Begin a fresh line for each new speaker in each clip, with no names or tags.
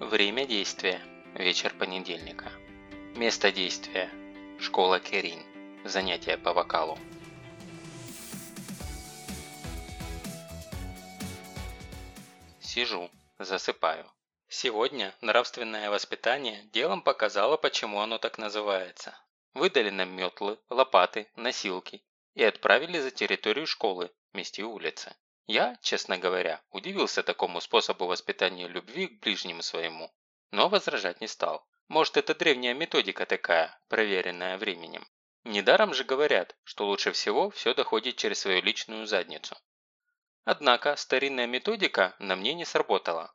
Время действия. Вечер понедельника. Место действия. Школа Керин. Занятия по вокалу. Сижу, засыпаю. Сегодня нравственное воспитание делом показало, почему оно так называется. Выдали нам метлы, лопаты, носилки и отправили за территорию школы, мести улицы. Я, честно говоря, удивился такому способу воспитания любви к ближнему своему, но возражать не стал. Может, это древняя методика такая, проверенная временем. Недаром же говорят, что лучше всего все доходит через свою личную задницу. Однако старинная методика на мне не сработала.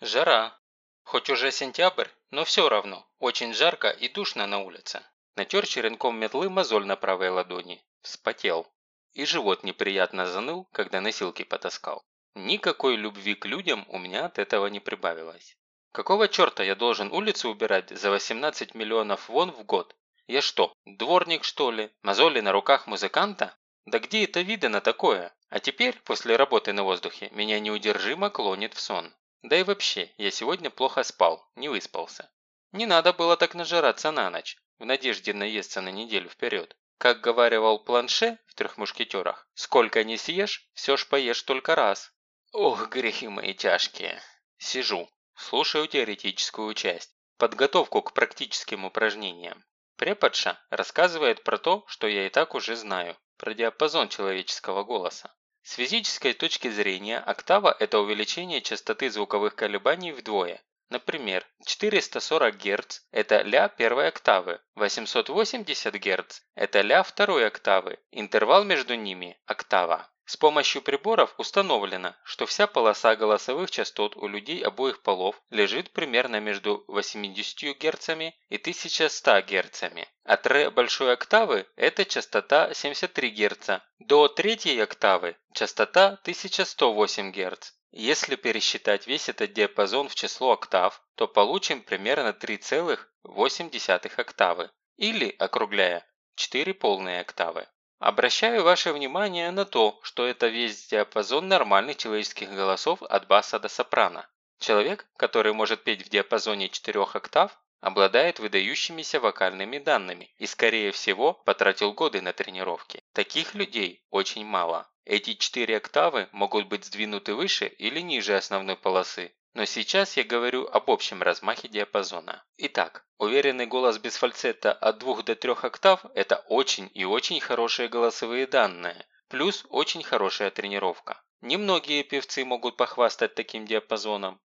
Жара. Хоть уже сентябрь, но все равно, очень жарко и душно на улице. Натер черенком метлы мозоль на правой ладони. Вспотел. И живот неприятно заныл, когда носилки потаскал. Никакой любви к людям у меня от этого не прибавилось. Какого черта я должен улицу убирать за 18 миллионов вон в год? Я что, дворник что ли? Мозоли на руках музыканта? Да где это видано такое? А теперь, после работы на воздухе, меня неудержимо клонит в сон. Да и вообще, я сегодня плохо спал, не выспался. Не надо было так нажираться на ночь, в надежде наесться на неделю вперед. Как говаривал Планше в «Трех мушкетерах», «Сколько не съешь, все ж поешь только раз». Ох, грехи мои тяжкие. Сижу, слушаю теоретическую часть, подготовку к практическим упражнениям. Преподша рассказывает про то, что я и так уже знаю, про диапазон человеческого голоса. С физической точки зрения октава – это увеличение частоты звуковых колебаний вдвое, Например, 440 Гц – это ля первой октавы, 880 Гц – это ля второй октавы, интервал между ними – октава. С помощью приборов установлено, что вся полоса голосовых частот у людей обоих полов лежит примерно между 80 Гц и 1100 Гц. От ре большой октавы – это частота 73 Гц, до третьей октавы – частота 1108 Гц. Если пересчитать весь этот диапазон в число октав, то получим примерно 3,8 октавы, или, округляя, 4 полные октавы. Обращаю ваше внимание на то, что это весь диапазон нормальных человеческих голосов от баса до сопрано. Человек, который может петь в диапазоне 4 октав, обладает выдающимися вокальными данными и, скорее всего, потратил годы на тренировки. Таких людей очень мало. Эти четыре октавы могут быть сдвинуты выше или ниже основной полосы, но сейчас я говорю об общем размахе диапазона. Итак, уверенный голос без фальцета от 2 до 3 октав – это очень и очень хорошие голосовые данные, плюс очень хорошая тренировка. Немногие певцы могут похвастать таким диапазоном.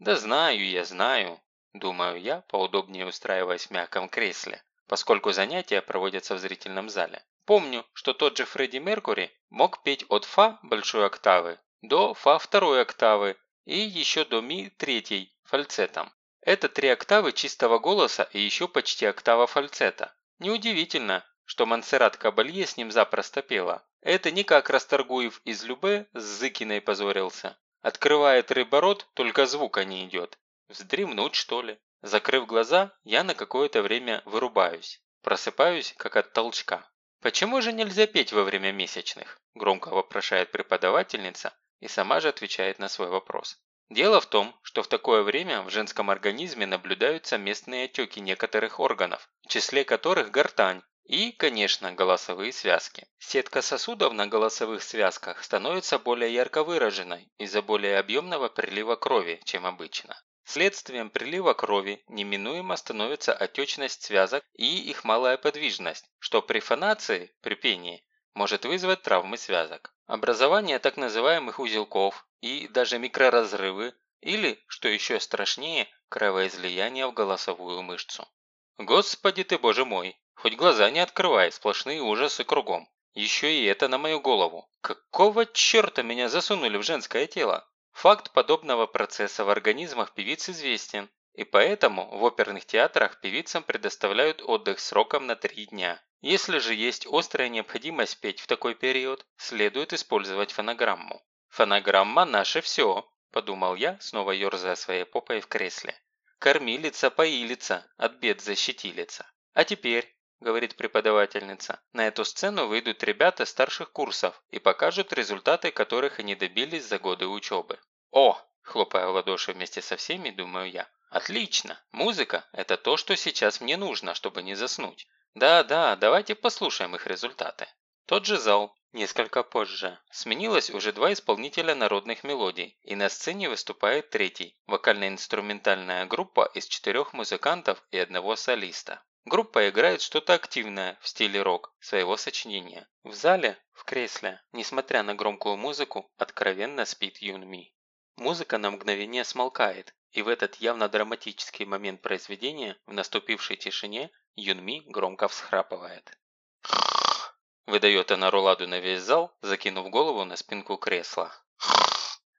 Да знаю я, знаю, думаю я, поудобнее устраиваясь в мягком кресле, поскольку занятия проводятся в зрительном зале. Помню, что тот же Фредди Меркури мог петь от фа большой октавы до фа второй октавы и еще до ми третьей фальцетом. Это три октавы чистого голоса и еще почти октава фальцета. Неудивительно, что Монсеррат Кабалье с ним запросто пела. Это не как Расторгуев из Любе с Зыкиной позорился. Открывает рыборот, только звука не идет. Вздремнуть, что ли? Закрыв глаза, я на какое-то время вырубаюсь. Просыпаюсь, как от толчка. «Почему же нельзя петь во время месячных?» – громко вопрошает преподавательница и сама же отвечает на свой вопрос. Дело в том, что в такое время в женском организме наблюдаются местные отеки некоторых органов, в числе которых гортань и, конечно, голосовые связки. Сетка сосудов на голосовых связках становится более ярко выраженной из-за более объемного прилива крови, чем обычно. Следствием прилива крови неминуемо становится отечность связок и их малая подвижность, что при фонации, при пении, может вызвать травмы связок. Образование так называемых узелков и даже микроразрывы или, что еще страшнее, кровоизлияние в голосовую мышцу. Господи ты боже мой, хоть глаза не открывай, сплошные ужасы кругом. Еще и это на мою голову. Какого черта меня засунули в женское тело? Факт подобного процесса в организмах певиц известен, и поэтому в оперных театрах певицам предоставляют отдых сроком на три дня. Если же есть острая необходимость петь в такой период, следует использовать фонограмму. «Фонограмма – наше все», – подумал я, снова ерзая своей попой в кресле. «Кормилица, поилица, от бед защитилица. А теперь, – говорит преподавательница. На эту сцену выйдут ребята старших курсов и покажут результаты, которых они добились за годы учебы. О, Хлопая в ладоши вместе со всеми, думаю я. Отлично! Музыка – это то, что сейчас мне нужно, чтобы не заснуть. Да-да, давайте послушаем их результаты. Тот же зал, несколько позже. Сменилось уже два исполнителя народных мелодий, и на сцене выступает третий – вокально-инструментальная группа из четырех музыкантов и одного солиста. Группа играет что-то активное в стиле рок своего сочинения. В зале, в кресле, несмотря на громкую музыку, откровенно спит Юнми. Музыка на мгновение смолкает, и в этот явно драматический момент произведения, в наступившей тишине, Юнми громко всхрапывает. Выдает она руладу на весь зал, закинув голову на спинку кресла.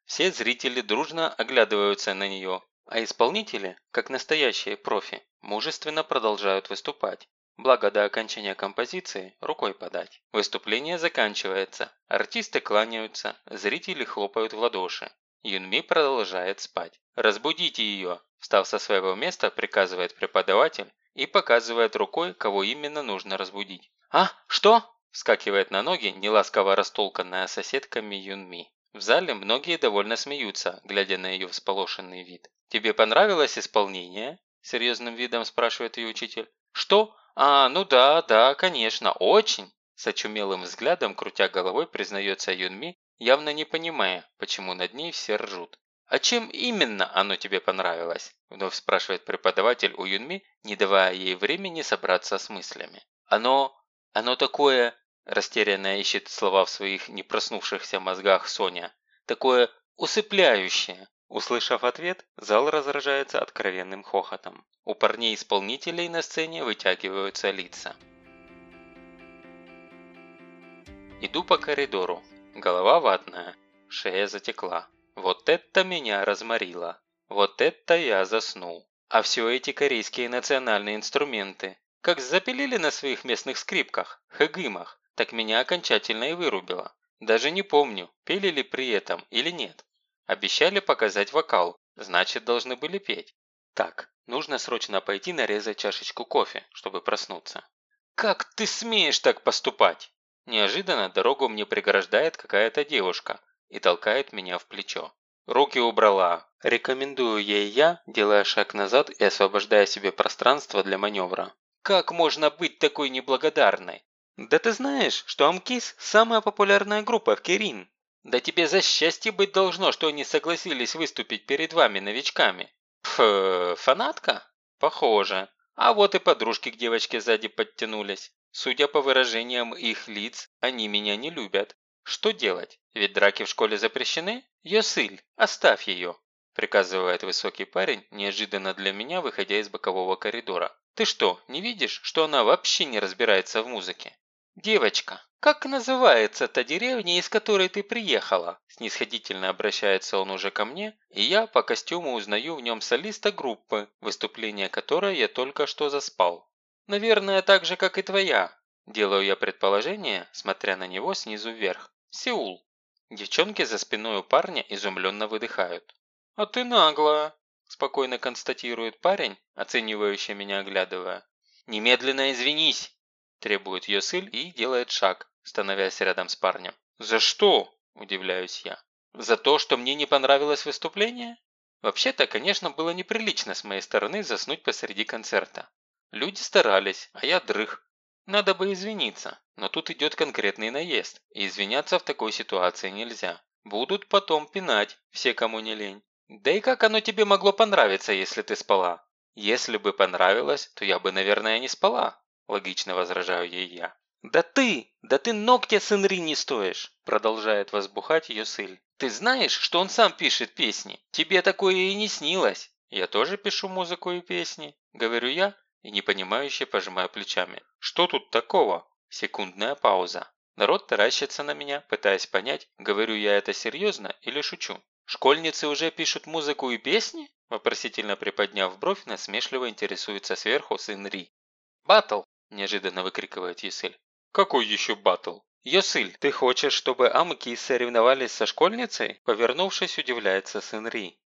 Все зрители дружно оглядываются на нее, а исполнители, как настоящие профи, мужественно продолжают выступать. Благо до окончания композиции рукой подать. Выступление заканчивается, артисты кланяются, зрители хлопают в ладоши. Юнми продолжает спать. «Разбудите ее!» Встав со своего места, приказывает преподаватель и показывает рукой, кого именно нужно разбудить. «А, что?» – вскакивает на ноги неласково растолканная соседками Юнми. В зале многие довольно смеются, глядя на ее всполошенный вид. «Тебе понравилось исполнение?» – серьезным видом спрашивает ее учитель. «Что? А, ну да, да, конечно, очень!» С очумелым взглядом, крутя головой, признается Юнми явно не понимая, почему над ней все ржут. «А чем именно оно тебе понравилось?» – вновь спрашивает преподаватель у Юнми, не давая ей времени собраться с мыслями. «Оно... оно такое...» – растерянно ищет слова в своих не проснувшихся мозгах Соня. «Такое усыпляющее!» Услышав ответ, зал разражается откровенным хохотом. У парней-исполнителей на сцене вытягиваются лица. Иду по коридору. Голова ватная, шея затекла. Вот это меня разморило. Вот это я заснул. А все эти корейские национальные инструменты, как запилили на своих местных скрипках, хэгымах, так меня окончательно и вырубило. Даже не помню, пели ли при этом или нет. Обещали показать вокал, значит должны были петь. Так, нужно срочно пойти нарезать чашечку кофе, чтобы проснуться. «Как ты смеешь так поступать?» Неожиданно дорогу мне преграждает какая-то девушка и толкает меня в плечо. Руки убрала. Рекомендую ей я, делая шаг назад и освобождая себе пространство для маневра. Как можно быть такой неблагодарной? Да ты знаешь, что Амкис – самая популярная группа в Кирин. Да тебе за счастье быть должно, что они согласились выступить перед вами новичками. Пф, фанатка? Похоже. А вот и подружки к девочке сзади подтянулись. Судя по выражениям их лиц, они меня не любят. Что делать? Ведь драки в школе запрещены? Йосыль, оставь ее!» Приказывает высокий парень, неожиданно для меня, выходя из бокового коридора. «Ты что, не видишь, что она вообще не разбирается в музыке?» «Девочка, как называется та деревня, из которой ты приехала?» Снисходительно обращается он уже ко мне, и я по костюму узнаю в нем солиста группы, выступление которой я только что заспал. Наверное, так же, как и твоя. Делаю я предположение, смотря на него снизу вверх. Сеул. Девчонки за спиной у парня изумленно выдыхают. «А ты наглая», – спокойно констатирует парень, оценивающий меня оглядывая. «Немедленно извинись», – требует Йосыль и делает шаг, становясь рядом с парнем. «За что?» – удивляюсь я. «За то, что мне не понравилось выступление?» Вообще-то, конечно, было неприлично с моей стороны заснуть посреди концерта. Люди старались, а я дрых. Надо бы извиниться, но тут идет конкретный наезд, и извиняться в такой ситуации нельзя. Будут потом пинать, все кому не лень. Да и как оно тебе могло понравиться, если ты спала? Если бы понравилось, то я бы, наверное, не спала, логично возражаю ей я. «Да ты! Да ты ногтя с Инри не стоишь!» Продолжает возбухать ее сыль. «Ты знаешь, что он сам пишет песни? Тебе такое и не снилось!» «Я тоже пишу музыку и песни», – говорю я, и непонимающе пожимаю плечами. «Что тут такого?» Секундная пауза. Народ таращится на меня, пытаясь понять, говорю я это серьезно или шучу. «Школьницы уже пишут музыку и песни?» Вопросительно приподняв бровь, насмешливо интересуется сверху сын Ри. «Баттл!» – неожиданно выкрикивает Юсыль. «Какой еще баттл?» «Йосыль, ты хочешь, чтобы амки соревновались со школьницей?» Повернувшись, удивляется сын Ри.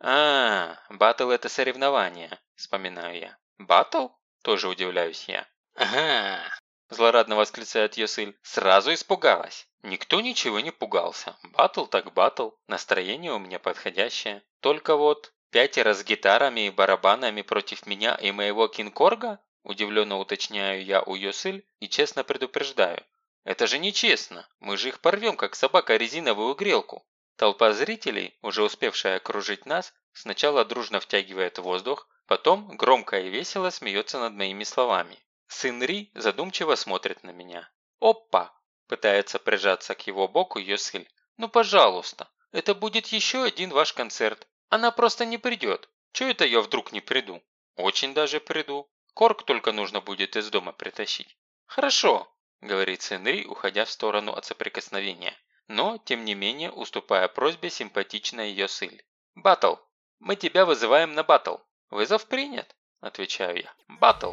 «А, баттл – это соревнование», – вспоминаю я. «Баттл?» – тоже удивляюсь я. «Ага, злорадно восклицает Йосыль, сразу испугалась. Никто ничего не пугался. Батл так батл, настроение у меня подходящее. Только вот пятеро с гитарами и барабанами против меня и моего кинкорга? Удивленно уточняю я у Йосыль и честно предупреждаю. Это же нечестно, мы же их порвем, как собака резиновую грелку. Толпа зрителей, уже успевшая окружить нас, сначала дружно втягивает воздух, потом громко и весело смеется над моими словами. Сын Ри задумчиво смотрит на меня. «Опа!» – пытается прижаться к его боку Йосиль. «Ну пожалуйста, это будет еще один ваш концерт. Она просто не придет. Чего это я вдруг не приду?» «Очень даже приду. Корк только нужно будет из дома притащить». «Хорошо», – говорит сын Ри, уходя в сторону от соприкосновения но, тем не менее, уступая просьбе симпатичной ее сыль. «Баттл! Мы тебя вызываем на баттл!» «Вызов принят!» – отвечаю я. «Баттл!»